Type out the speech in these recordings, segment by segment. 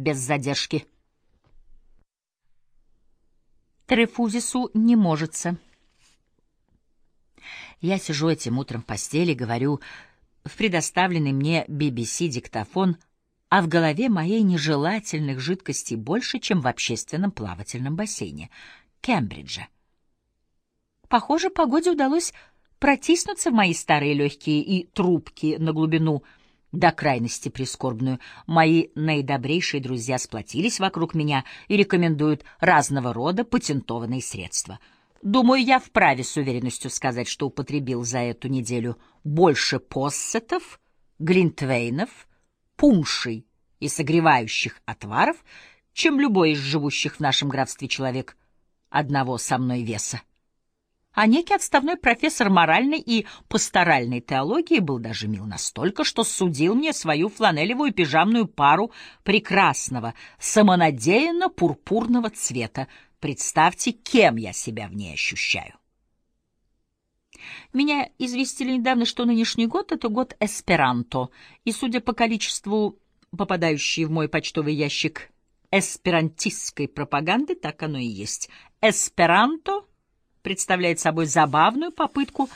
без задержки. Трефузису не можется. Я сижу этим утром в постели, говорю в предоставленный мне BBC диктофон, а в голове моей нежелательных жидкостей больше, чем в общественном плавательном бассейне Кембриджа. Похоже, погоде удалось протиснуться в мои старые легкие и трубки на глубину до крайности прискорбную. Мои наидобрейшие друзья сплотились вокруг меня и рекомендуют разного рода патентованные средства. Думаю, я вправе с уверенностью сказать, что употребил за эту неделю больше поссетов, глинтвейнов, пуншей и согревающих отваров, чем любой из живущих в нашем графстве человек одного со мной веса а некий отставной профессор моральной и пасторальной теологии был даже мил настолько, что судил мне свою фланелевую пижамную пару прекрасного, самонадеянно-пурпурного цвета. Представьте, кем я себя в ней ощущаю. Меня известили недавно, что нынешний год — это год эсперанто, и, судя по количеству попадающей в мой почтовый ящик эсперантистской пропаганды, так оно и есть. Эсперанто — представляет собой забавную попытку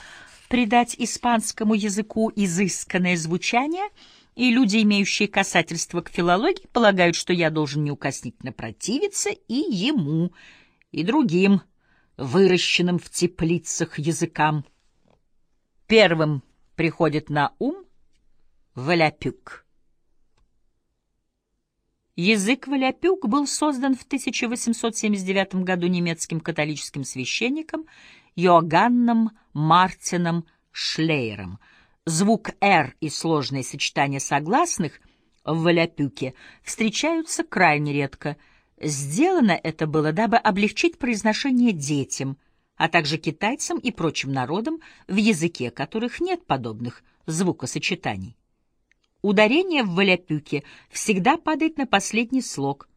придать испанскому языку изысканное звучание, и люди, имеющие касательство к филологии, полагают, что я должен неукоснительно противиться и ему, и другим, выращенным в теплицах языкам. Первым приходит на ум Валяпюк. Язык валяпюк был создан в 1879 году немецким католическим священником Йоганном Мартином Шлейером. Звук «р» и сложные сочетания согласных в валяпюке встречаются крайне редко. Сделано это было, дабы облегчить произношение детям, а также китайцам и прочим народам, в языке которых нет подобных звукосочетаний. Ударение в валяпюке всегда падает на последний слог.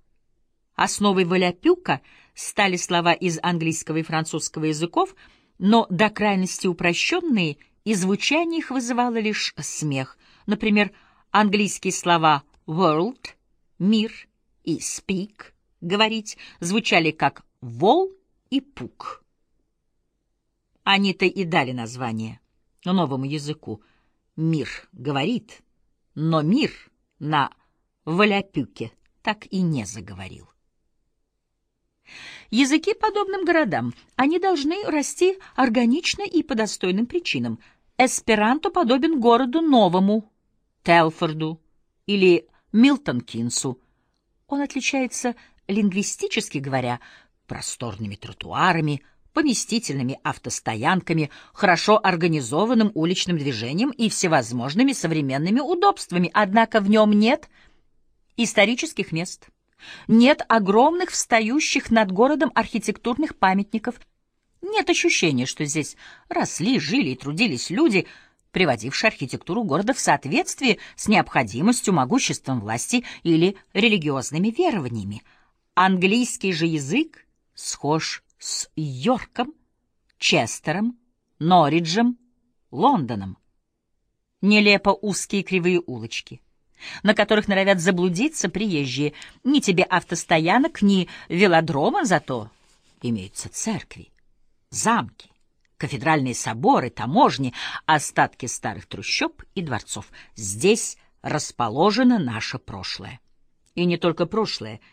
Основой валяпюка стали слова из английского и французского языков, но до крайности упрощенные, и звучание их вызывало лишь смех. Например, английские слова «world» — «мир» и «speak» — «говорить» звучали как «вол» и «пук». Они-то и дали название новому языку. «Мир говорит», но мир на Валяпюке так и не заговорил. Языки подобным городам, они должны расти органично и по достойным причинам. Эсперанто подобен городу новому, Телфорду или Милтон-Кинсу. Он отличается, лингвистически говоря, просторными тротуарами, поместительными автостоянками, хорошо организованным уличным движением и всевозможными современными удобствами, однако в нем нет исторических мест, нет огромных встающих над городом архитектурных памятников, нет ощущения, что здесь росли, жили и трудились люди, приводившие архитектуру города в соответствие с необходимостью, могуществом власти или религиозными верованиями. Английский же язык схож с Йорком, Честером, Норриджем, Лондоном. Нелепо узкие кривые улочки, на которых норовят заблудиться приезжие. Ни тебе автостоянок, ни велодрома, зато имеются церкви, замки, кафедральные соборы, таможни, остатки старых трущоб и дворцов. Здесь расположено наше прошлое. И не только прошлое,